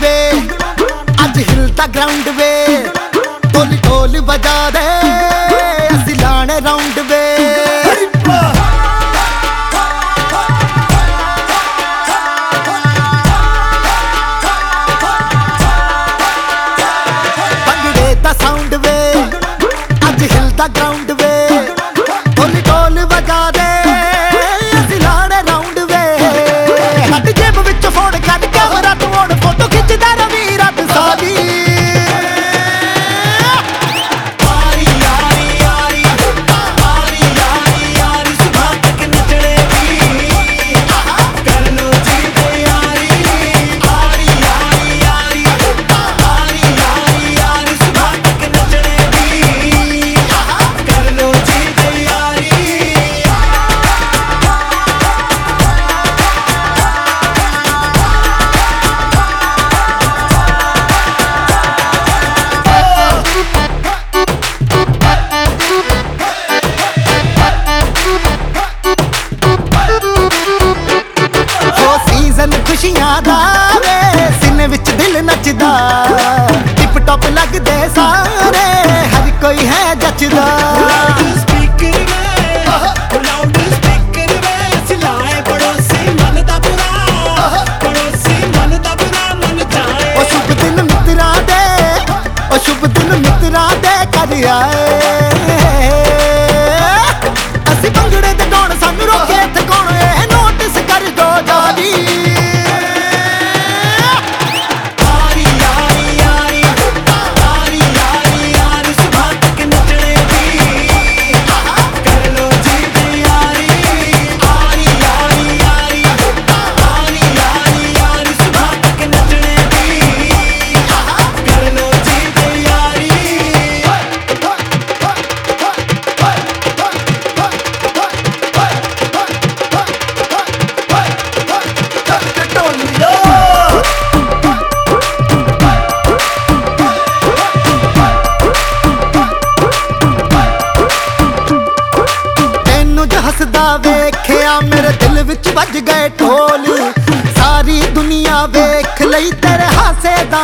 ਵੇ। ਅੱਜ ਹਿਲਦਾ ਗਰਾਊਂਡ ਵੇ। ਜੱਚਦਾ ਟਿਪ ਟੌਪ ਲੱਗਦੇ ਸਾਰੇ ਹਰ ਕੋਈ ਹੈ ਜੱਚਦਾ ਸ਼ੁਭ ਦਿਨ ਮਿੱਤਰਾਂ ਦੇ ਕਰ ਆਏ ਦਿਲ ਵਿੱਚ ਵੱਜ ਗਏ ਢੋਲ ਸਾਰੀ ਦੁਨੀਆ ਵੇਖ ਲਈ ਤੇਰੇ ਹਾਸੇ ਦਾ